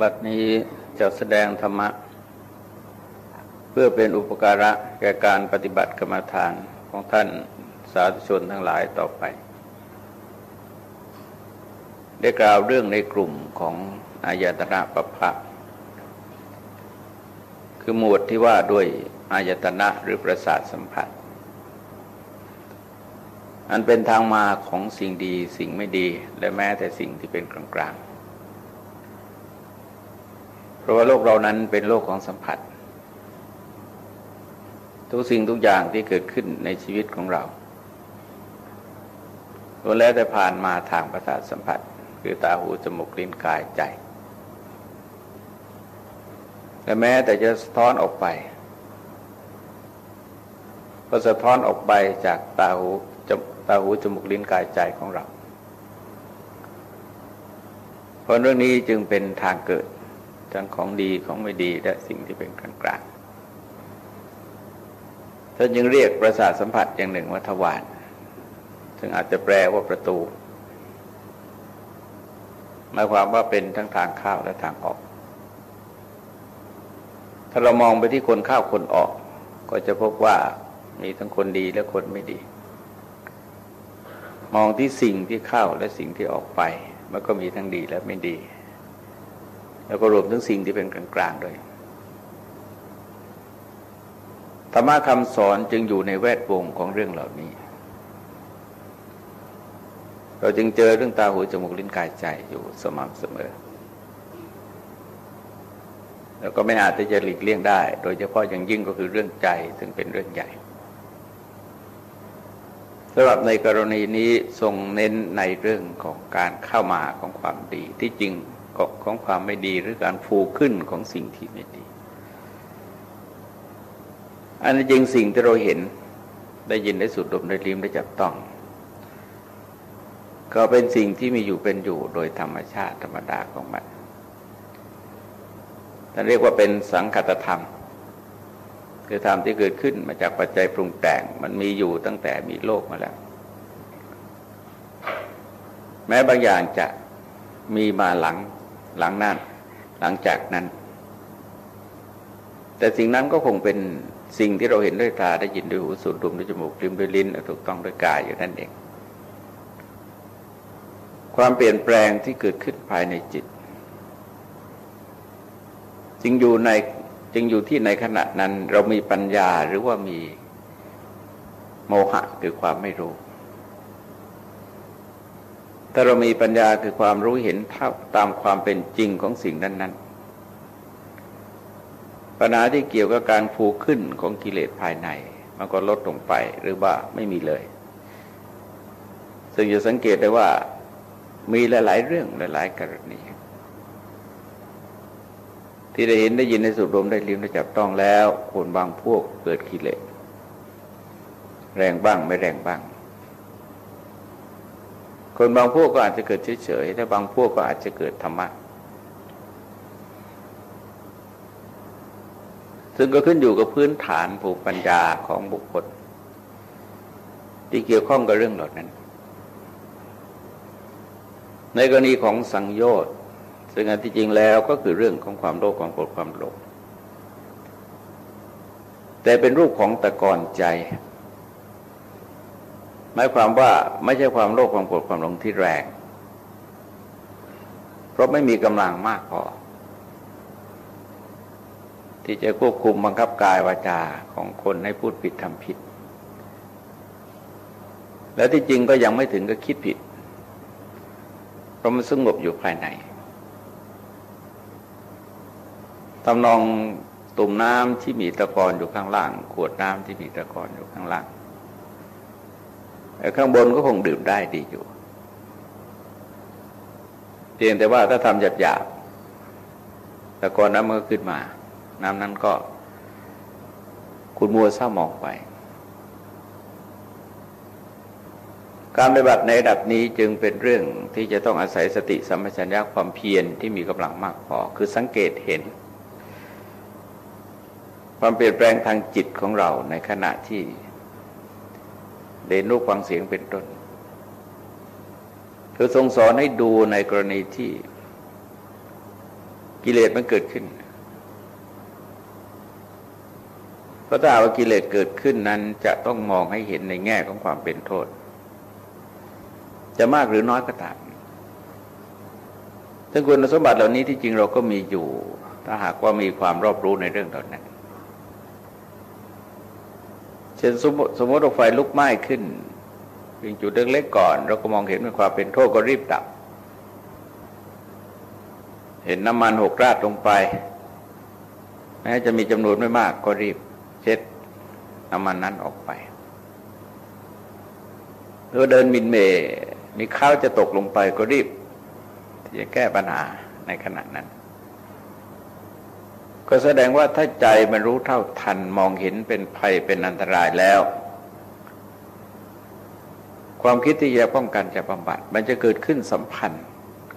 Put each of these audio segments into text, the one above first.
บัดนี้จะแสดงธรรมะ เพื่อเป็นอุปการะแก่การปฏิบัติกรรมฐานของท่านสาธุชนทั้งหลายต่อไป ได้กล่าวเรื่องในกลุ่มของอายตนะปภะคือหมวดที่ว่าด้วยอายตนะหรือประสาทสัมผัส อันเป็นทางมาของสิ่งดีสิ่งไม่ดีและแม้แต่สิ่งที่เป็นกลางๆ เพราะว่าโลกเรานั้นเป็นโลกของสัมผัส ทุกสิ่งทุกอย่างที่เกิดขึ้นในชีวิตของเราล้วนแล้วแต่ผ่านมาทางประสาทสัมผัส คือตาหูจมูกลิ้นกายใจและแม้แต่จะสะท้อนออกไปก็สะท้อนออกไปจากตาหูตาหูจมูกลิ้นกายใจของเรา เพราะเรื่องนี้จึงเป็นทางเกิด ทั้งของดีของไม่ดีและสิ่งที่เป็นกลางกลางท่านยังเรียกประสาทสัมผัสอย่างหนึ่งว่าทวารซึ่งอาจจะแปลว่าประตู หมายความว่าเป็นทั้งทางเข้าและทางออก ถ้าเรามองไปที่คนเข้าคนออก ก็จะพบว่ามีทั้งคนดีและคนไม่ดี มองที่สิ่งที่เข้าและสิ่งที่ออกไป มันก็มีทั้งดีและไม่ดี แล้วก็รวมทั้งสิ่งที่เป็นกลางๆด้วยธรรมะคำสอนจึงอยู่ในแวดวงของเรื่องเหล่านี้ เราจึงเจอเรื่องตาหูจมูกลิ้นกายใจอยู่สม่ำเสมอ แล้วก็ไม่อาจที่จะหลีกเลี่ยงได้ โดยเฉพาะอย่างยิ่งก็คือเรื่องใจซึ่งเป็นเรื่องใหญ่สำหรับในกรณีนี้ทรงเน้นในเรื่องของการเข้ามาของความดีที่จริง ของความไม่ดีหรือการฟูขึ้นของสิ่งที่ไม่ดี อันจริงสิ่งที่เราเห็นได้ยินได้สุดดมได้ลิ้มได้จับต้อง ก็เป็นสิ่งที่มีอยู่เป็นอยู่โดยธรรมชาติธรรมดาของมันท่านเรียกว่าเป็นสังคตธรรม คือธรรมที่เกิดขึ้นมาจากปัจจัยปรุงแต่งมันมีอยู่ตั้งแต่มีโลกมาแล้ว แม้บางอย่างจะมีมาหลัง หลังนั้นหลังจากนั้น แต่สิ่งนั้นก็คงเป็นสิ่งที่เราเห็นด้วยตาได้ยินด้วยหูสูดดมด้วยจมูกลิ้มด้วยลิ้นถูกต้องด้วยกายอยู่นั่นเอง ความเปลี่ยนแปลงที่เกิดขึ้นภายในจิต จึงอยู่ในจึงอยู่ที่ในขณะนั้นเรามีปัญญาหรือว่ามีโมหะคือความไม่รู้ ถ้าเรามีปัญญาคือความรู้เห็นเท่าตามความเป็นจริงของสิ่งนั้นๆ ปัญหาที่เกี่ยวกับการฟูขึ้นของกิเลสภายใน มันก็ลดลงไปหรือว่าไม่มีเลย ซึ่งจะสังเกตได้ว่ามีหลาย ๆ เรื่องหลาย ๆ กรณีที่ได้เห็นได้ยินในสุดลมได้ลิ้มได้จับต้องแล้วคนบางพวกเกิดกิเลสแรงบ้างไม่แรงบ้าง คนบางพวกก็อาจจะเกิดเฉยๆแต่บางพวกก็อาจจะเกิดธรรมะซึ่งก็ขึ้นอยู่กับพื้นฐานภูมิปัญญาของบุคคล ที่เกี่ยวข้องกับเรื่องเหล่านั้น ในกรณีของสังโยชน์ซึ่งอันที่จริงแล้วก็คือเรื่องของความโลภความโกรธความหลงแต่เป็นรูปของตะกอนใจ หมายความว่าไม่ใช่ความโลภความโกรธความหลงที่แรง เพราะไม่มีกำลังมากพอที่จะควบคุมบังคับกายวาจาของคนให้พูดผิดทำผิด แล้วที่จริงก็ยังไม่ถึงกับคิดผิด เพราะมันสงบอยู่ภายในตำนองตุ่มน้ำที่มีตะกอนอยู่ข้างล่าง ขวดน้ำที่มีตะกอนอยู่ข้างล่าง ข้างบนก็คงดื่มได้ดีอยู่ เพียงแต่ว่าถ้าทำหยาบหยาบแต่ก่อนน้ำมันก็ขึ้นมา น้ำนั้นก็คุณมัวเศร้าหมองไป การปฏิบัติในระดับนี้จึงเป็นเรื่องที่จะต้องอาศัยสติสัมปชัญญะความเพียรที่มีกำลังมากพอ คือสังเกตเห็น ความเปลี่ยนแปลงทางจิตของเราในขณะที่ เดนรูปฟังเสียงเป็นต้นคือทรงสอนให้ดูในกรณีที่กิเลสมันเกิดขึ้นเพราะถ้าว่ากิเลสเกิดขึ้นนั้นจะต้องมองให้เห็นในแง่ของความเป็นโทษ จะมากหรือน้อยก็ตามซึ่งคุณสมบัติเหล่านี้ที่จริงเราก็มีอยู่ ถ้าหากว่ามีความรอบรู้ในเรื่องเหล่านั้น ช่นสมมติสมมติว่าไฟลุกไหม้ขึ้นเพียงจุดเล็กๆก่อน เราก็มองเห็นเป็นความเป็นโทษก็รีบดับ เห็นน้ำมันหกราดลงไปแม้จะมีจำนวนไม่มากก็รีบ เช็ดน้ำมันนั้นออกไปหรือเดินมินเมมีข้าวจะตกลงไปก็รีบที่จะแก้ปัญหาในขณะนั้น ก็แสดงว่าถ้าใจมันรู้เท่าทันมองเห็นเป็นภัยเป็นอันตรายแล้ว ความคิดที่จะป้องกันจะบำบัด มันจะเกิดขึ้นสัมพันธ์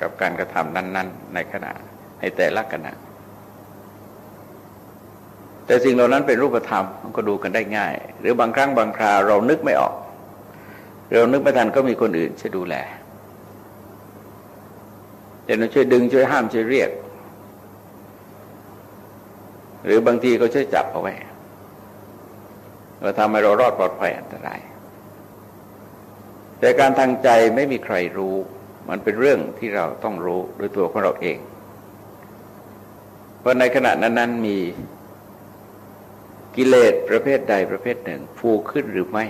กับการกระทำนั้น ๆ ในขณะในแต่ละขณะแต่สิ่งเหล่านั้นเป็นรูปธรรมมันก็ดูกันได้ง่าย หรือบางครั้งบางคราเรานึกไม่ออก เรานึกไม่ทันก็มีคนอื่นช่วยดูแลเดี๋ยวเราช่วยดึงช่วยห้ามช่วยเรียก หรือบางทีก็ช่วยจับเอาไว้เราทำให้เรารอดปลอดภัยอันตราย แต่การทางใจไม่มีใครรู้ มันเป็นเรื่องที่เราต้องรู้โดยตัวของเราเอง เพราะในขณะนั้นๆมีกิเลสประเภทใดประเภทหนึ่งฟูขึ้นหรือไม่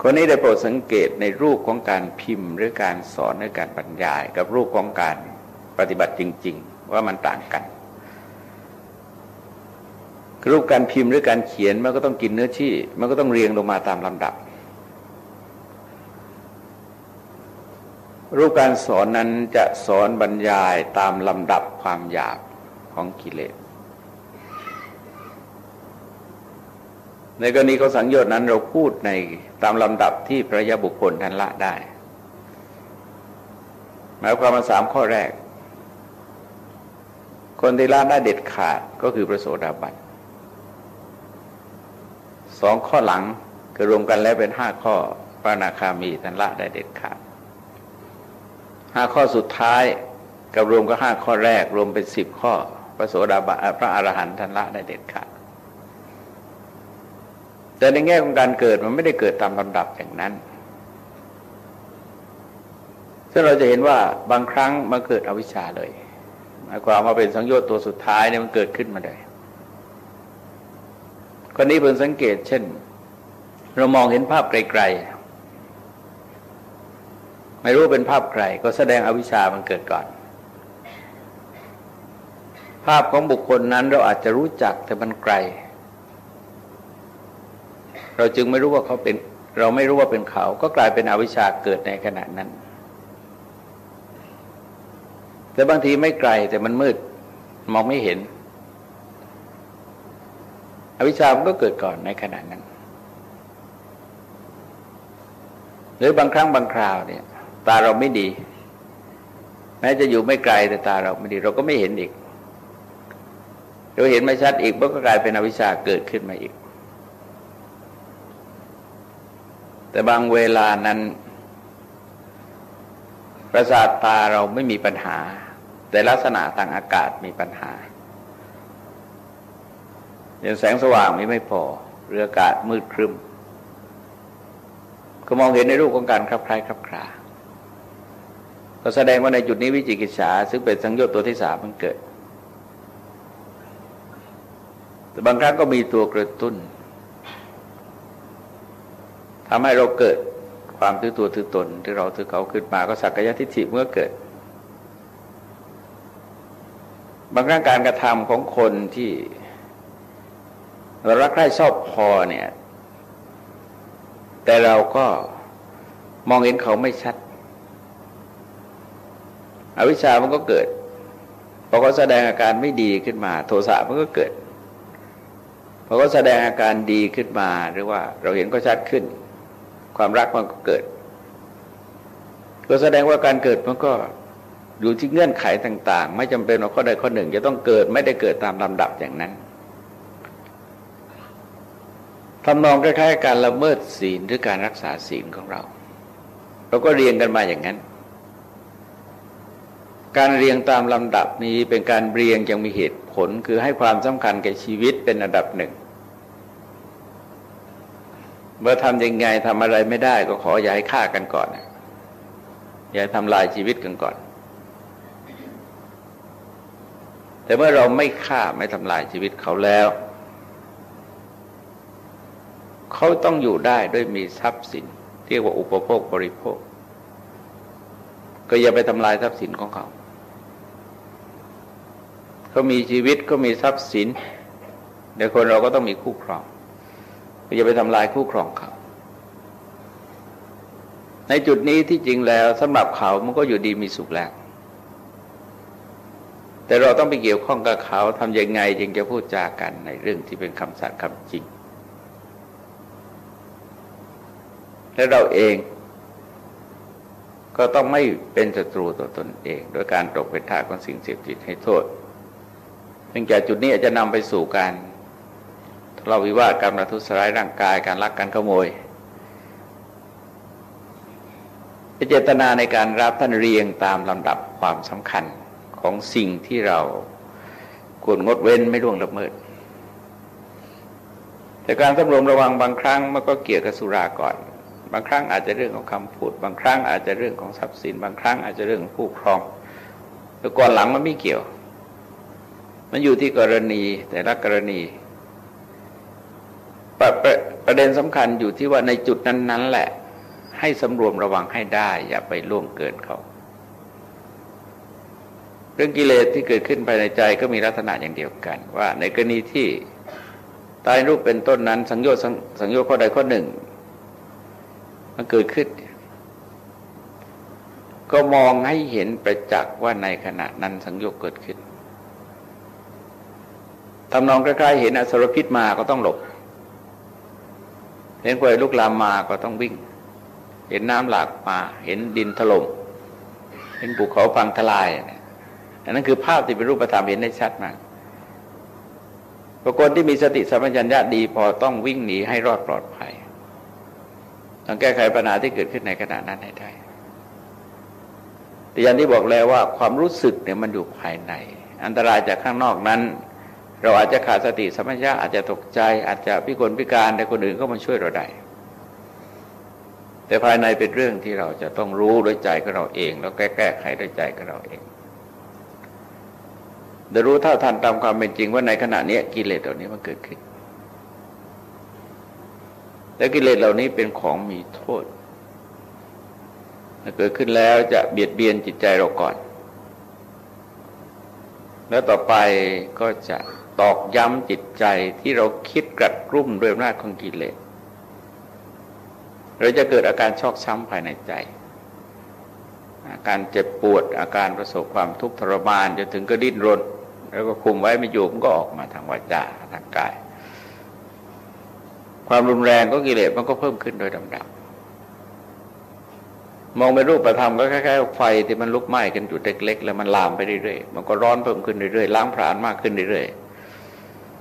คนนี้ได้โปรดสังเกตในรูปของการพิมพ์หรือการสอนหรือการบรรยาย กับรูปของการปฏิบัติจริง ๆ ว่ามันต่างกัน รูปการพิมพ์หรือการเขียนมันก็ต้องกินเนื้อที่ มันก็ต้องเรียงลงมาตามลำดับ รูปการสอนนั้นจะสอนบรรยายตามลำดับความหยาบของกิเลสในกรณีของสังโยชน์นั้นเราพูดในตามลำดับที่พระยาบุคคลท่านละได้ หมายความว่าสามข้อแรก คนที่ละได้เด็ดขาดก็คือพระโสดาบัน สองข้อหลังคือรวมกันแล้วเป็นห้าข้อพระนาคามีท่านละได้เด็ดขาดห้าข้อสุดท้ายกับรวมก็ห้าข้อแรก รวมเป็นสิบข้อ พระโสดาบันพระอรหันต์ท่านละได้เด็ดขาดแต่ในแง่ของการเกิดมันไม่ได้เกิดตามลำดับอย่างนั้นซึ่งเราจะเห็นว่าบางครั้งมันเกิดอวิชชาเลยหมายความว่าเป็นสังโยชน์ตัวสุดท้ายเนี่ยมันเกิดขึ้นมาเลย คนนี้เพิ่งสังเกต เช่น เรามองเห็นภาพไกลๆ ไม่รู้เป็นภาพใครก็แสดงอวิชชามันเกิดก่อน ภาพของบุคคลนั้นเราอาจจะรู้จักแต่มันไกล เราจึงไม่รู้ว่าเขาเป็น เราไม่รู้ว่าเป็นเขา ก็กลายเป็นอวิชชาเกิดในขณะนั้น แต่บางทีไม่ไกลแต่มันมืดมองไม่เห็น อวิชชามันก็เกิดก่อนในขณะนั้น หรือบางครั้งบางคราวเนี่ย ตาเราไม่ดี แม้จะอยู่ไม่ไกลแต่ตาเราไม่ดี เราก็ไม่เห็นอีกเราเห็นไม่ชัดอีกมันก็กลายเป็นอวิชชาเกิดขึ้นมาอีก แต่บางเวลานั้น ประสาทตาเราไม่มีปัญหา แต่ลักษณะทางอากาศมีปัญหา ย่างแสงสว่างมีไม่พอเรืออากาศมืดครึมก็มองเห็นในรูปของการคลับคล้ายคลับคลาก็แสดงว่าในจุดนี้วิจิกิจฉาซึ่งเป็นสังโยชน์ตัวที่สามมันเกิด แต่บางครั้งก็มีตัวกระตุ้นทำให้เราเกิดความถือตัวถือตนที่เราถือเขาขึ้นมาก็สักกายทิฏฐิเมื่อเกิด บางครั้งการกระทำของคนที่ เรารักใคร่ชอบพอเนี่ย แต่เราก็มองเห็นเขาไม่ชัด อวิชชามันก็เกิดพอเขาแสดงอาการไม่ดีขึ้นมา โทสะมันก็เกิดพอเขาแสดงอาการดีขึ้นมาหรือว่า เราเห็นก็ชัดขึ้น ความรักมันก็เกิด ก็แสดงว่าการเกิดมันก็อยู่ที่เงื่อนไขต่าง ๆ ไม่จำเป็นว่าข้อใดข้อหนึ่ง จะต้องเกิดไม่ได้เกิดตามลำดับอย่างนั้น ทำนองคล้ายๆการละเมิดศีลหรือการรักษาศีลของเรา เราก็เรียงกันมาอย่างนั้น การเรียงตามลำดับนี้เป็นการเรียงยังมีเหตุผลคือให้ความสำคัญแก่ชีวิตเป็นอันดับหนึ่งเมื่อทำยังไงทำอะไรไม่ได้ก็ขออย่าให้ฆ่ากันก่อน อย่าทำลายชีวิตกันก่อน แต่เมื่อเราไม่ฆ่าไม่ทำลายชีวิตเขาแล้ว เขาต้องอยู่ได้ด้วยมีทรัพย์สินเรียกว่าอุปโภคบริโภค ก็อย่าไปทำลายทรัพย์สินของเขา เขามีชีวิตก็มีทรัพย์สินเดี๋ยวคนเราก็ต้องมีคู่ครองก็อย่าไปทำลายคู่ครองเขาในจุดนี้ที่จริงแล้วสำหรับเขามันก็อยู่ดีมีสุขแล้ว แต่เราต้องไปเกี่ยวข้องกับเขาทำยังไงจึงจะพูดจากันในเรื่องที่เป็นคำสัตย์คำจริง และเราเองก็ต้องไม่เป็นศัตรูต่อตนเอง โดยการตกเป็นทาสของสิ่งเสพติดให้โทษนื่องจากจุดนี้จะนำไปสู่การเลาวิวาทการประทุษร้ายร่างกายการลักการขโมยเจตนาในการรับท่านเรียงตามลำดับความสำคัญของสิ่งที่เราควรงดเว้นไม่ล่วงละเมิด แต่การสำรวมระวังบางครั้งมันก็เกี่ยวกับสุราก่อน บางครั้งอาจจะเรื่องของคำพูด บางครั้งอาจจะเรื่องของทรัพย์สิน บางครั้งอาจจะเรื่องของผู้ครองแต่ก่อนหลังมันไม่เกี่ยว มันอยู่ที่กรณีแต่ละกรณีประประประเด็นสำคัญอยู่ที่ว่าในจุดนั้น ๆ แหละ ให้สำรวมระวังให้ได้ อย่าไปล่วงเกินเขา เรื่องกิเลสที่เกิดขึ้นภายในใจก็มีลักษณะอย่างเดียวกัน ว่าในกรณีที่ตายรูปเป็นต้นนั้น สังโยชน์สังโยชน์ข้อใดข้อหนึ่ง มันเกิดขึ้น ก็มองให้เห็นประจักษ์ว่าในขณะนั้นสังโยชน์เกิดขึ้นทำนองใกล้ๆเห็นอสรพิษมาก็ต้องหลบ เห็นไฟลุกลามมาก็ต้องวิ่ง เห็นน้ำหลากมา เห็นดินถล่ม เห็นภูเขาพังทลายอันนั้นคือภาพที่เป็นรูปธรรมเห็นได้ชัดมากปรากฏที่มีสติสัมปชัญญะดีพอต้องวิ่งหนีให้รอดปลอดภัย ต้องแก้ไขปัญหาที่เกิดขึ้นในขณะนั้นให้ได้แต่อย่างที่บอกแล้วว่าความรู้สึกเนี่ยมันอยู่ภายใน อันตรายจากข้างนอกนั้น เราอาจจะขาดสติสมัญญาอาจจะตกใจ อาจจะพิกลพิการแต่คนอื่นก็มาช่วยเราได้แต่ภายในเป็นเรื่องที่เราจะต้องรู้ด้วยใจของเราเอง แล้วแก้แก้ไขด้วยใจของเราเองเดี๋ยวรู้เท่าทันตามความเป็นจริงว่าในขณะนี้กิเลสเหล่านี้มันเกิดขึ้น และกิเลสเหล่านี้เป็นของมีโทษเกิดขึ้นแล้วจะเบียดเบียนจิตใจเราก่อน แล้วต่อไปก็จะตอกย้ำจิตใจที่เราคิดกรัดกรุ่มด้วยอำนาจของกิเลส เราจะเกิดอาการชอกช้ำภายในใจ อาการเจ็บปวด อาการประสบความทุกข์ทรมานจนถึงก็ดิ้นรน แล้วก็คุมไว้ไม่อยู่มันก็ออกมาทางวาจาทางกาย ความรุนแรงก็กิเลสมันก็เพิ่มขึ้นโดยลำดับมองเป็นรูปธรรมก็คล้ายๆไฟที่มันลุกไหม้กันจุดเล็กๆแล้วมันลามไปเรื่อยๆมันก็ร้อนเพิ่มขึ้นเรื่อยๆล้างผลาญมากขึ้นเรื่อย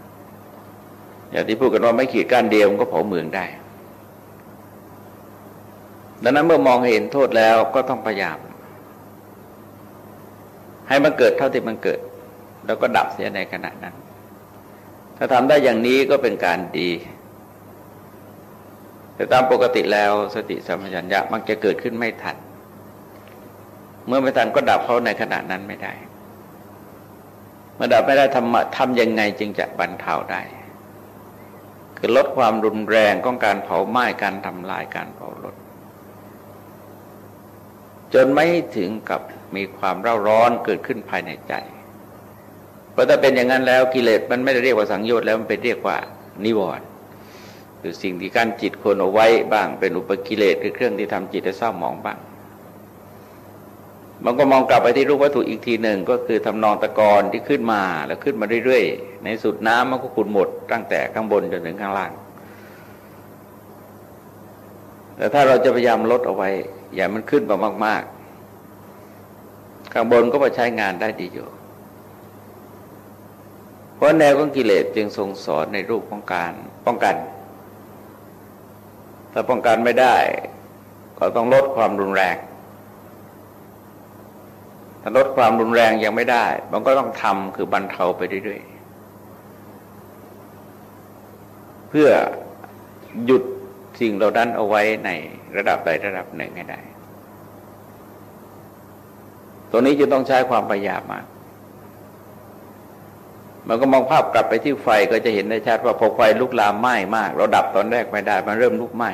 ๆอย่างที่พูดกันว่าไม่ขีดก้านเดียวมันก็เผาเมืองได้ ดังนั้นเมื่อมองเห็นโทษแล้วก็ต้องพยายาม ให้มันเกิดเท่าที่มันเกิด แล้วก็ดับเสียในขณะนั้น ถ้าทำได้อย่างนี้ก็เป็นการดี แต่ตามปกติแล้วสติสัมปชัญญะมักจะเกิดขึ้นไม่ทัน เมื่อไม่ทันก็ดับเขาในขณะนั้นไม่ได้เมื่อดับไม่ได้ทำทำยังไงจึงจะบรรเทาได้ คือลดความรุนแรงของการเผาไหม้การทำลายการเผาลดจนไม่ถึงกับมีความเร่าร้อนเกิดขึ้นภายในใจ เพราะถ้าเป็นอย่างนั้นแล้วกิเลสมันไม่ได้เรียกว่าสังโยชน์แล้วมันเป็นเรียกว่านิวรณ์ คือสิ่งที่การจิตคนเอาไว้บ้างเป็นอุปกิเลสคือเครื่องที่ทำจิตให้เศร้าหมองบ้างมันก็มองกลับไปที่รูปวัตถุอีกทีหนึ่งก็คือทำนองตะกอนที่ขึ้นมาแล้วขึ้นมาเรื่อยๆ ในสุดน้ำมันก็ขุดหมดตั้งแต่ข้างบนจนถึงข้างล่าง แต่ถ้าเราจะพยายามลดเอาไว้ อย่ามันขึ้นมามาก ๆ ข้างบนก็มาใช้งานได้ดีอยู่ เพราะแนวของกิเลสจึงทรงสอนในรูปของการป้องกัน ถ้าป้องกันไม่ได้ ก็ต้องลดความรุนแรง ถ้าลดความรุนแรงยังไม่ได้ มันก็ต้องทำคือบรรเทาไปเรื่อยๆ เพื่อหยุดสิ่งเราดันเอาไว้ในระดับใดระดับหนึ่งให้ได้ ตัวนี้จะต้องใช้ความพยายามมาก มันก็มองภาพกลับไปที่ไฟก็จะเห็นได้ชัดว่าพอไฟลุกลามไหม้มาก เราดับตอนแรกไม่ได้มันเริ่มลุกไหม้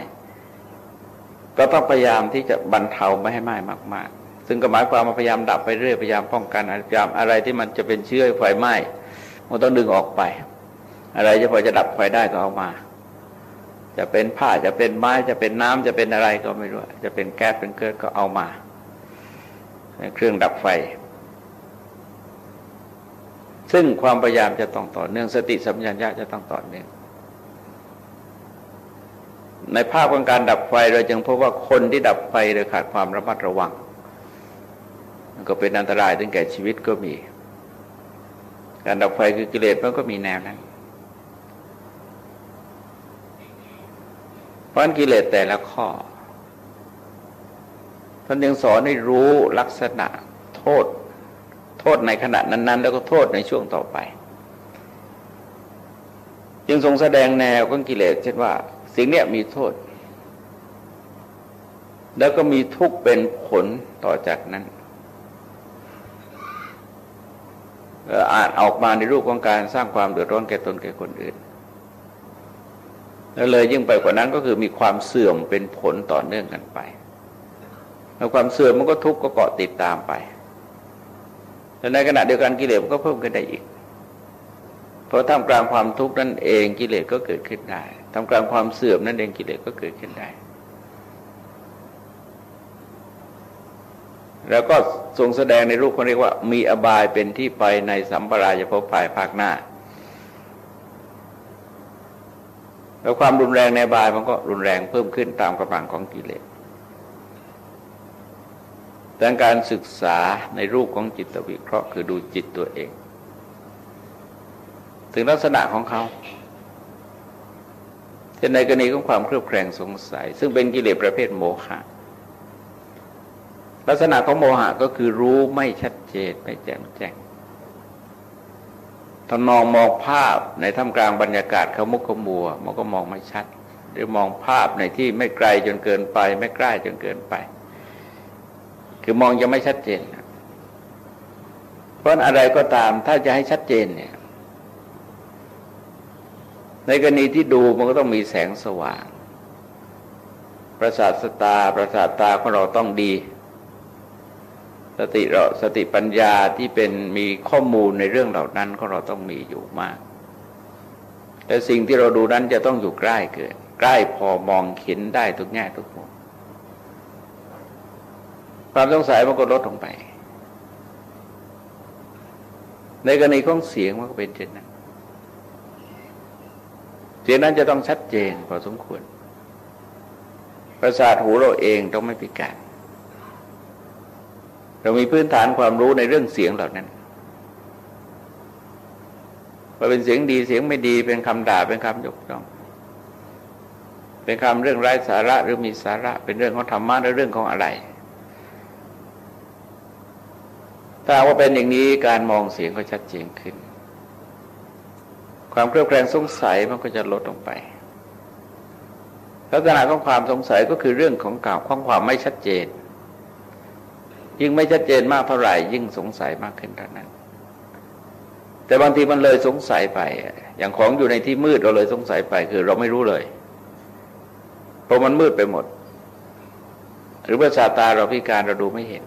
ก็ต้องพยายามที่จะบรรเทาไม่ให้ไหม้มาก ๆ ซึ่งก็หมายความว่าพยายามดับไปเรื่อยพยายามป้องกันพยายามอะไรที่มันจะเป็นเชื้อไฟไหม้มันต้องดึงออกไป อะไรจะพอจะดับไฟได้ก็เอามา จะเป็นผ้าจะเป็นไม้จะเป็นน้ำจะเป็นอะไรก็ไม่รู้จะเป็นแก๊สเป็นเกิดก็เอามาเครื่องดับไฟ ซึ่งความพยายามจะต้องต่อเนื่องสติสัมปชัญญะจะต้องต่อเนื่องในภาพของการดับไฟเราจึงพบว่าคนที่ดับไฟโดยขาดความระมัดระวังมันก็เป็นอันตรายถึงแก่ชีวิตก็มี การดับไฟคือกิเลสมันก็มีแนวนั้นเพราะกิเลสแต่ละข้อท่านยังสอนให้รู้ลักษณะโทษ โทษในขณะนั้น ๆ แล้วก็โทษในช่วงต่อไป จึงทรงแสดงแนวของกิเลสเช่นว่า สิ่งเนี้ยมีโทษ แล้วก็มีทุกข์เป็นผลต่อจากนั้นอาจออกมาในรูปของการสร้างความเดือดร้อนแก่ตนแก่คนอื่น แล้วเลยยิ่งไปกว่านั้นก็คือมีความเสื่อมเป็นผลต่อเนื่องกันไป แล้วความเสื่อมมันก็ทุกข์ก็เกาะติดตามไป แต่ในขณะเดียวกันกิเลสก็เพิ่มขึ้นได้อีก เพราะท่ามกลางความทุกข์นั่นเองกิเลสก็เกิดขึ้นได้ท่ามกลางความเสื่อมนั่นเองกิเลสก็เกิดขึ้นได้ แล้วก็ทรงแสดงในรูปเขาเรียกว่า มีอบายเป็นที่ไปในสัมปรายภพภายภาคหน้าแล้วความรุนแรงในบายมันก็รุนแรงเพิ่มขึ้นตามกำลังของกิเลส แต่การศึกษาในรูปของจิตวิเคราะห์ คือดูจิตตัวเอง ถึงลักษณะของเขาเช่นในกรณีของความเครือบแคลงสงสัย ซึ่งเป็นกิเลสประเภทโมหะ ลักษณะของโมหะก็คือรู้ไม่ชัดเจนไม่แจ่มแจ้งทำนองมองภาพในท่ามกลางบรรยากาศเขามุกขมัว มันก็มองไม่ชัด หรือมองภาพในที่ไม่ไกลจนเกินไป ไม่ใกล้จนเกินไป คือมองยังไม่ชัดเจน เพราะอะไรก็ตามถ้าจะให้ชัดเจนเนี่ย ในกรณีที่ดูมันก็ต้องมีแสงสว่าง ประสาทสตาประสาทตาของเราต้องดี สติเราสติปัญญาที่เป็นมีข้อมูลในเรื่องเหล่านั้นก็เราต้องมีอยู่มาก แต่สิ่งที่เราดูนั้นจะต้องอยู่ใกล้เกินใกล้พอมองเห็นได้ทุกแง่ทุกมุม ความสงสัยมันก็ลดลงไป ในกรณีของเสียงมันก็เป็นเช่นนั้นเสียงนั้นจะต้องชัดเจนพอสมควร ประสาทหูเราเองต้องไม่พิการเรามีพื้นฐานความรู้ในเรื่องเสียงเหล่านั้นว่าเป็นเสียงดีเสียงไม่ดีเป็นคำด่าเป็นคำยกย่องเป็นคำเรื่องไร้สาระหรือมีสาระเป็นเรื่องของธรรมะหรือเรื่องของอะไร ถ้าว่าเป็นอย่างนี้การมองเสียงก็ชัดเจนขึ้น ความเครียดแคลงสงสัยมันก็จะลดลงไป ลักษณะของความสงสัยก็คือเรื่องของกล่าวของความไม่ชัดเจน ยิ่งไม่ชัดเจนมากเท่าไหร่ยิ่งสงสัยมากขึ้นเท่านั้น แต่บางทีมันเลยสงสัยไป อย่างของอยู่ในที่มืดเราเลยสงสัยไป คือเราไม่รู้เลยเพราะมันมืดไปหมด หรือประสาตาเราพิการเราดูไม่เห็น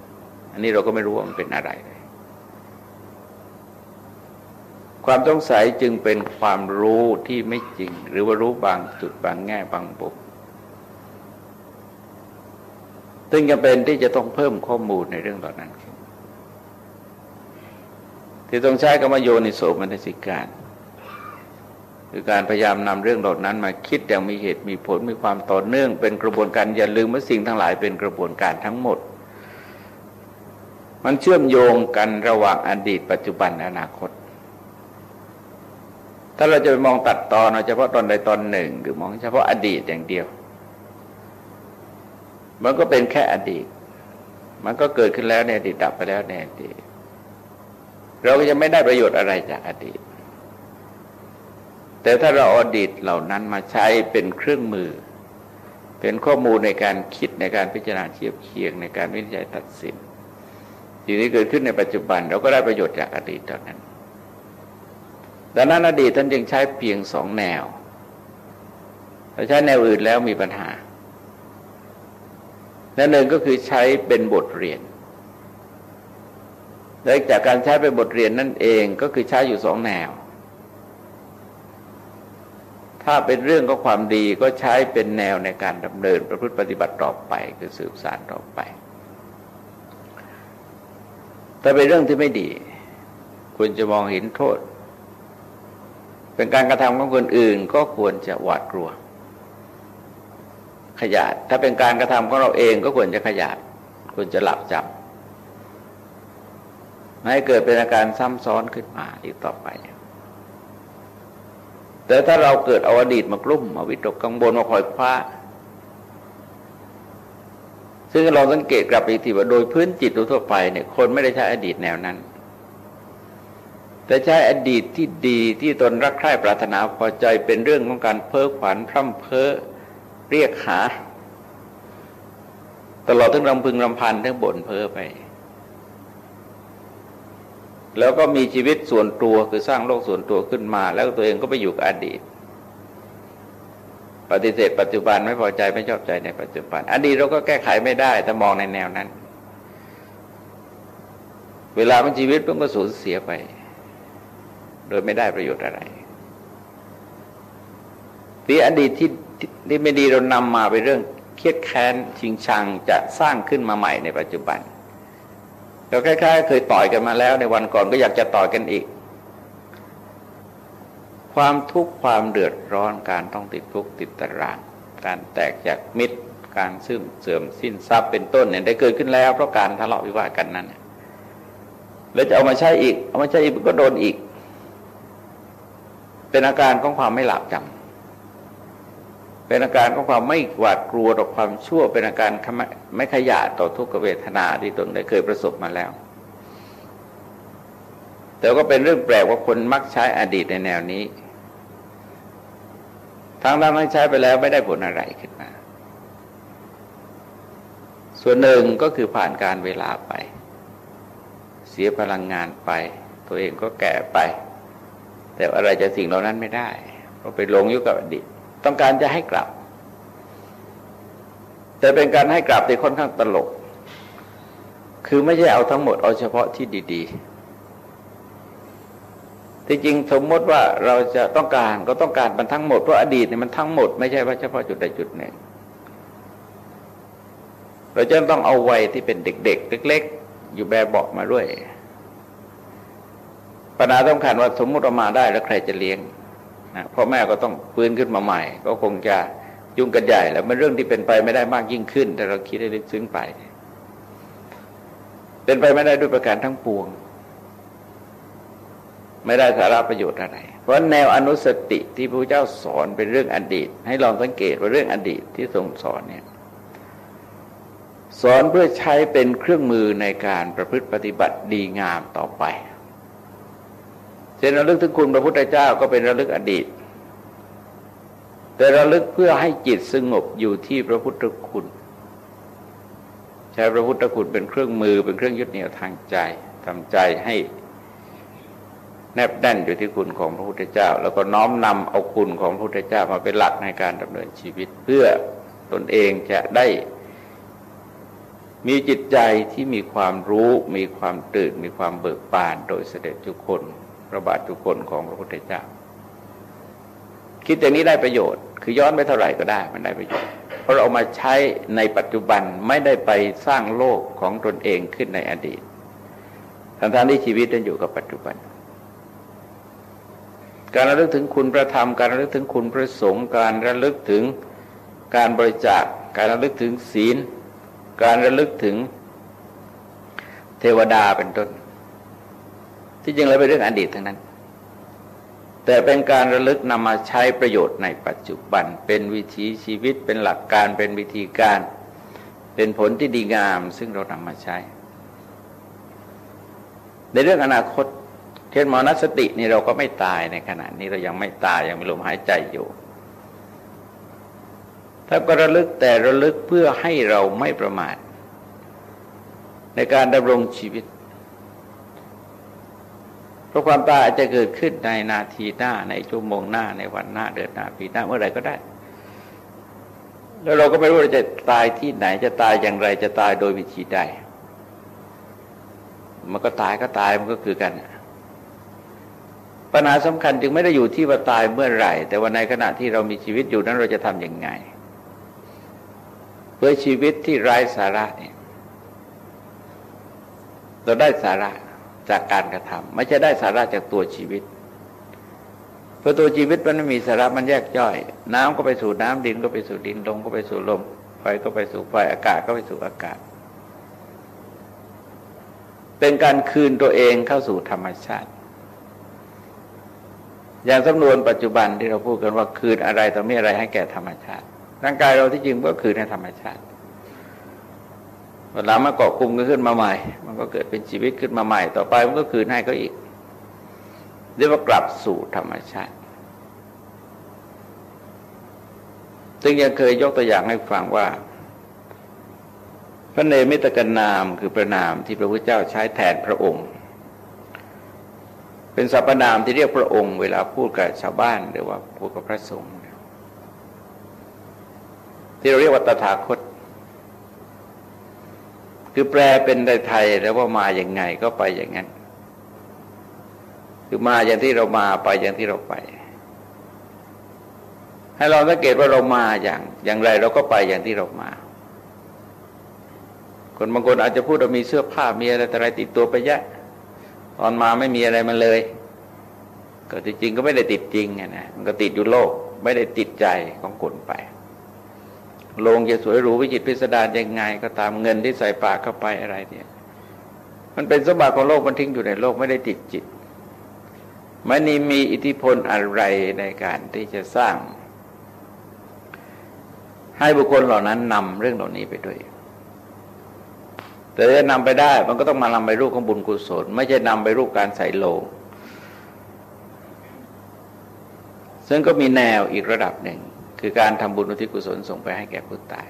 อันนี้เราก็ไม่รู้ว่ามันเป็นอะไรเลย ความสงสัยจึงเป็นความรู้ที่ไม่จริง หรือว่ารู้บางจุดบางแง่บางบุคซึ่งจะเป็นที่จะต้องเพิ่มข้อมูลในเรื่องเหล่านั้น ที่ต้องใช้กรรมโยนิโสมนสิการคือการพยายามนำเรื่องเหล่านั้นมาคิดอย่างมีเหตุมีผลมีความต่อเนื่อง เป็นกระบวนการอย่าลืมว่าสิ่งทั้งหลายเป็นกระบวนการทั้งหมด มันเชื่อมโยงกันระหว่างอดีต ปัจจุบันอนาคต ถ้าเราจะไปมองตัดตอนเฉพาะตอนใดตอนหนึ่ง หรือมองเฉพาะอดีตอย่างเดียว มันก็เป็นแค่อดีต มันก็เกิดขึ้นแล้วในอดีตดับไปแล้วในอดีต เราก็จะไม่ได้ประโยชน์อะไรจากอดีต แต่ถ้าเราอดีตเหล่านั้นมาใช้เป็นเครื่องมือ เป็นข้อมูลในการคิดในการพิจารณาเทียบเคียงในการวิจัยตัดสินสิ่งที่เกิดขึ้นในปัจจุบัน เราก็ได้ประโยชน์จากอดีตเท่านั้น ดังนั้นอดีตท่านจึงใช้เพียงสองแนวถ้าใช้แนวอื่นแล้วมีปัญหาแนวหนึ่งก็คือใช้เป็นบทเรียนและจากการใช้เป็นบทเรียนนั่นเองก็คือใช้อยู่สองแนว ถ้าเป็นเรื่องก็ความดีก็ใช้เป็นแนวในการดำเนินประพฤติปฏิบัติต่อไป คือสืบสารต่อไปถ้าเป็นเรื่องที่ไม่ดีคุณจะมองเห็นโทษ เป็นการกระทำของคนอื่นก็ควรจะหวาดกลัว ขยาดถ้าเป็นการกระทำของเราเองก็ควรจะขยาดควรจะหลับจำไม่ให้เกิดเป็นอาการซ้ำซ้อนขึ้นมาอีกต่อไป แต่ถ้าเราเกิดเอาอดีตมากลุ่มมาวิตกกังวลมาคอยคว้าซึ่งเราสังเกตกลับไปทีว่าโดยพื้นจิตทั่วไปเนี่ยคนไม่ได้ใช้อดีตแนวนั้น แต่ใช้อดีตที่ดีที่ตนรักใคร่ปรารถนาพอใจเป็นเรื่องของการเพ้อขวัญพร่ำเพ้อเรียกหา ตลอดทั้งรำพึงรำพันทั้งบ่นเพ้อไป แล้วก็มีชีวิตส่วนตัวคือสร้างโลกส่วนตัวขึ้นมา แล้วตัวเองก็ไปอยู่กับอดีต ปฏิเสธ ปัจจุบันไม่พอใจไม่ชอบใจในปัจจุบัน อดีตเราก็แก้ไขไม่ได้ถ้ามองในแนวนั้น เวลามันชีวิตมันก็สูญเสียไป โดยไม่ได้ประโยชน์อะไรที่อดีตที่ที่ไม่ดีเรานำมาไปเรื่องเครียดแค้นชิงชังจะสร้างขึ้นมาใหม่ในปัจจุบันเราคล้ายๆ เคยต่อยกันมาแล้ว ในวันก่อนก็อยากจะต่อยกันอีก ความทุกข์ความเดือดร้อนการต้องติดคุกติดตาราง การแตกจากมิตร การซึ่งเสื่อมสิ้นทรัพย์เป็นต้นเนี่ยได้เกิดขึ้นแล้วเพราะการทะเลาะวิวาทกันนั้นแล้วจะเอามาใช้อีก เอามาใช้อีกก็โดนอีก เป็นอาการของความไม่หลับจำเป็นอาการของความไม่หวาดกลัวต่อความชั่ว เป็นอาการไม่ขยะต่อทุกขเวทนาที่ตนได้เคยประสบมาแล้ว แต่ก็เป็นเรื่องแปลกว่าคนมักใช้อดีตในแนวนี้ทางนั้นใช้ไปแล้วไม่ได้ผลอะไรขึ้นมา ส่วนหนึ่งก็คือผ่านการเวลาไป เสียพลังงานไป ตัวเองก็แก่ไป แต่อะไรจะสิ่งเหล่านั้นไม่ได้ เพราะไปลงอยู่กับอดีต ต้องการจะให้กลับ แต่เป็นการให้กลับที่ค่อนข้างตลก คือไม่ใช่เอาทั้งหมดเอาเฉพาะที่ดี ๆ ที่จริงสมมติว่าเราจะต้องการก็ต้องการมันทั้งหมดเพราะอดีตเนี่ยมันทั้งหมดไม่ใช่ว่าเฉพาะจุดใดจุดหนึ่งเราจะต้องเอาวัยที่เป็นเด็ก ๆ เล็ก ๆ อยู่แบบบอกมาด้วย ปัญหาสำคัญว่าสมมติมาได้แล้วใครจะเลี้ยงนะพ่อแม่ก็ต้องฟื้นขึ้นมาใหม่ ก็คงจะยุ่งกันใหญ่แล้วมันเรื่องที่เป็นไปไม่ได้มากยิ่งขึ้น แต่เราคิดได้ลึกซึ้งไป เป็นไปไม่ได้ด้วยประการทั้งปวง ไม่ได้สาระประโยชน์อะไร เพราะแนวอนุสติที่พระเจ้าสอนเป็นเรื่องอดีต ให้ลองสังเกตว่าเรื่องอดีตที่ทรงสอนเนี่ยสอนเพื่อใช้เป็นเครื่องมือในการประพฤติปฏิบัติดีงามต่อไป ช่นระลึกถึงคุณพระพุทธเจ้าก็เป็นระลึกอดีต แต่ระลึกเพื่อให้จิตสงบอยู่ที่พระพุทธคุณ ใช้พระพุทธคุณเป็นเครื่องมือเป็นเครื่องยึดเหนี่ยวทางใจทำใจให้แนบแน่นอยู่ที่คุณของพระพุทธเจ้า แล้วก็น้อมนำเอาคุณของพระพุทธเจ้ามาเป็นหลักในการดำเนินชีวิต เพื่อตนเองจะได้มีจิตใจที่มีความรู้ มีความตื่น มีความเบิกบานโดยเสด็จทุกคน ระบาททุกคนของพระพุทธเจ้า คิดอย่างนี้ได้ประโยชน์ คือย้อนไปเท่าไหร่ก็ได้มันได้ประโยชน์ เพราะเราเอามาใช้ในปัจจุบันไม่ได้ไปสร้างโลกของตนเองขึ้นในอดีตทั้งๆที่ชีวิตนั้นอยู่กับปัจจุบัน การระลึกถึงคุณพระธรรม การระลึกถึงคุณพระสงฆ์การระลึกถึงการบริจาคการระลึกถึงศีล การระลึกถึงเทวดาเป็นต้น ที่จริงแล้วเป็นเรื่องอดีตทั้งนั้น แต่เป็นการระลึกนำมาใช้ประโยชน์ในปัจจุบัน เป็นวิถีชีวิตเป็นหลักการเป็นวิธีการ เป็นผลที่ดีงาม ซึ่งเรานำมาใช้ ในเรื่องอนาคตเช่นมรณสตินี่เราก็ไม่ตายในขณะนี้เรายังไม่ตายยังมีลมหายใจอยู่ถ้าก็ระลึกแต่ระลึกเพื่อให้เราไม่ประมาท ในการดำรงชีวิต ราะความตายอาจจะเกิดขึ้นในนาทีหน้าในชั่วโมงหน้าในวันหน้าเดือนหน้าปีหน้าเมื่อไรก็ได้ แล้วเราก็ไม่รู้จะตายที่ไหนจะตายอย่างไรจะตายโดยวิธีใดมันก็ตายก็ตายมันก็คือกัน ปัญหาสำคัญจึงไม่ได้อยู่ที่ว่าตายเมื่อไหร่ แต่ว่าในขณะที่เรามีชีวิตอยู่นั้นเราจะทำยังไง เพื่อชีวิตที่ไร้สาระเนี่ยเราได้สาระ จากการกระทำไม่ใช่ได้สาระจากตัวชีวิต เพราะตัวชีวิตมันไม่มีสาระมันแยกย่อย น้ำก็ไปสู่น้ำดินก็ไปสู่ดินลมก็ไปสู่ลมไฟก็ไปสู่ไฟอากาศก็ไปสู่อากาศ เป็นการคืนตัวเองเข้าสู่ธรรมชาติ อย่างสำนวนปัจจุบันที่เราพูดกันว่าคืนอะไรต่อม่อะไรให้แก่ธรรมชาติร่างกายเราที่จริงก็คืนให้ธรรมชาติ เวลามาเกาะกลุ่มกันขึ้นมาใหม่ มันก็เกิดเป็นชีวิตขึ้นมาใหม่ ต่อไปมันก็คืนให้ก็อีก เรียกว่ากลับสู่ธรรมชาติซึ่งยังเคยยกตัวอย่างให้ฟังว่า พระเนมิตกนามคือประนามที่พระพุทธเจ้าใช้แทนพระองค์ เป็นสรรพนามที่เรียกพระองค์ เวลาพูดกับชาวบ้านหรือว่าพูดกับพระสงฆ์ที่เราเรียกว่าตถาคต คือแปลเป็นไทยแล้วว่ามาอย่างไงก็ไปอย่างนั้น คือมาอย่างที่เรามาไปอย่างที่เราไป ให้เราสังเกตว่าเรามาอย่าง อย่างไรเราก็ไปอย่างที่เรามา คนบางคนอาจจะพูดว่ามีเสื้อผ้ามีอะไรแต่อะไรติดตัวไปเยอะตอนมาไม่มีอะไรมาเลย ก็จริงๆก็ไม่ได้ติดจริงนะมันก็ติดอยู่โลก ไม่ได้ติดใจของคนไป โลงจะสวยหรูวิจิตพิสดารยังไง ก็ตามเงินที่ใส่ปากเข้าไปอะไรเนี่ยมันเป็นสมบัติของโลกมันทิ้งอยู่ในโลกไม่ได้ติดจิตมันนี่มีอิทธิพลอะไรในการที่จะสร้าง ให้บุคคลเหล่านั้นนำเรื่องเหล่านี้ไปด้วย แต่จะนำไปได้ มันก็ต้องมานำไปรูปของบุญกุศล ไม่ใช่นำไปรูปการใส่โลงซึ่งก็มีแนวอีกระดับหนึ่ง คือการทำบุญอุทิศกุศลส่งไปให้แก่ผู้ตาย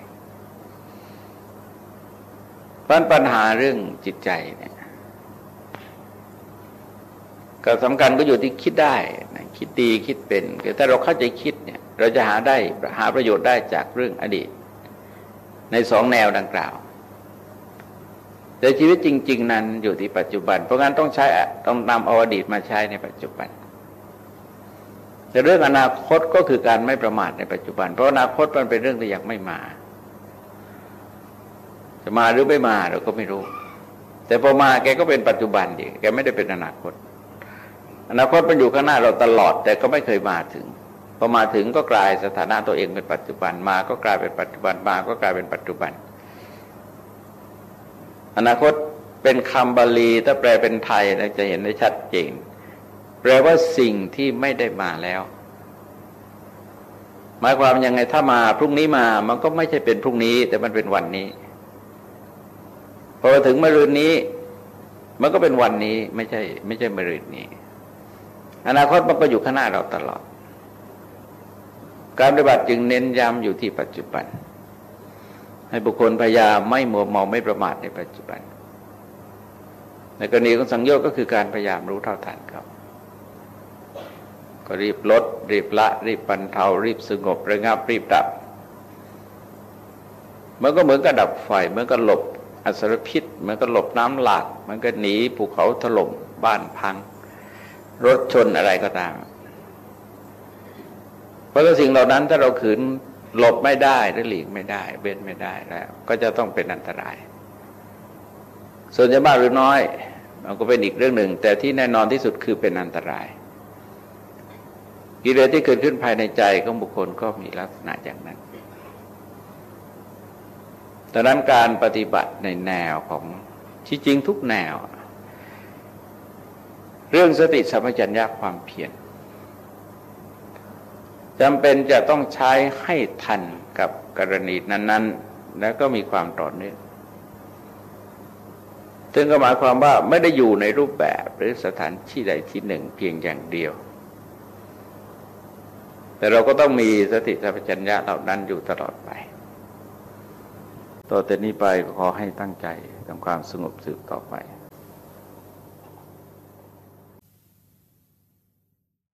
ปัญปัญหาเรื่องจิตใจเนี่ยก็สำคัญก็อยู่ที่คิดได้นะคิดดีคิดเป็นคือถ้าเราเข้าใจคิดเนี่ย เราจะหาได้หาประโยชน์ได้จากเรื่องอดีต ในสองแนวดังกล่าว แต่ชีวิตจริง ๆ นั้นอยู่ที่ปัจจุบัน เพราะงั้นต้องใช้ต้องนำเอาอดีตมาใช้ในปัจจุบัน แต่เรื่องอนาคตก็คือการไม่ประมาทในปัจจุบัน เพราะอนาคตมันเป็นเรื่องที่ยังไม่มา จะมาหรือไม่มาเราก็ไม่รู้ แต่พอมาแกก็เป็นปัจจุบันดีแกไม่ได้เป็นอนาคต อนาคตมันอยู่ข้างหน้าเราตลอด แต่ก็ไม่เคยมาถึงพอมาถึงก็กลายสถานะตัวเองเป็นปัจจุบันมาก็กลายเป็นปัจจุบันมาก็กลายเป็นปัจจุบัน อนาคตเป็นคำบาลีถ้าแปลเป็นไทยเราจะเห็นได้ชัดเจน แปลว่าสิ่งที่ไม่ได้มาแล้ว หมายความยังไงถ้ามาพรุ่งนี้มามันก็ไม่ใช่เป็นพรุ่งนี้ แต่มันเป็นวันนี้พอถึงมะรืนนี้ มันก็เป็นวันนี้ไม่ใช่ ไม่ใช่มะรืนนี้ อนาคตมันก็อยู่ข้างหน้าเราตลอด การปฏิบัติจึงเน้นย้ำอยู่ที่ปัจจุบัน ให้บุคคลพยายามไม่มัวเมาไม่ประมาทในปัจจุบัน ในกรณีของสังโยชน์ก็คือการพยายามรู้เท่าทันเขา ก็รีบลด รีบละ รีบบรรเทา รีบสงบระงับรีบดับ มันก็เหมือนกับดับไฟมือนกับหลบอสรพิษมือนกับหลบน้ำหลากมันก็หนีภูเขาถล่มบ้านพัง รถชนอะไรก็ตาม เพราะสิ่งเหล่านั้นถ้าเราขืนหลบไม่ได้หรือหลีกไม่ได้เบ้นไม่ได้แล้ว ก็จะต้องเป็นอันตราย ส่วนจะมากหรือน้อย มันก็เป็นอีกเรื่องหนึ่ง แต่ที่แน่นอนที่สุดคือเป็นอันตราย กิเลสที่เกิดขึ้นภายในใจของบุคคลก็มีลักษณะอย่างนั้นดังนั้นการปฏิบัติในแนวของที่จริงทุกแนว เรื่องสติสัมปชัญญะความเพียรจำเป็นจะต้องใช้ให้ทันกับกรณีนั้น ๆ แล้วก็มีความต่อเนื่องซึ่งก็หมายความว่าไม่ได้อยู่ในรูปแบบหรือสถานที่ใดที่หนึ่งเพียงอย่างเดียว แต่เราก็ต้องมีสติสัพพัญญะเหล่านั้นอยู่ตลอดไป ต่อแต่นี้ไปขอให้ตั้งใจทำความสงบสืบต่อไป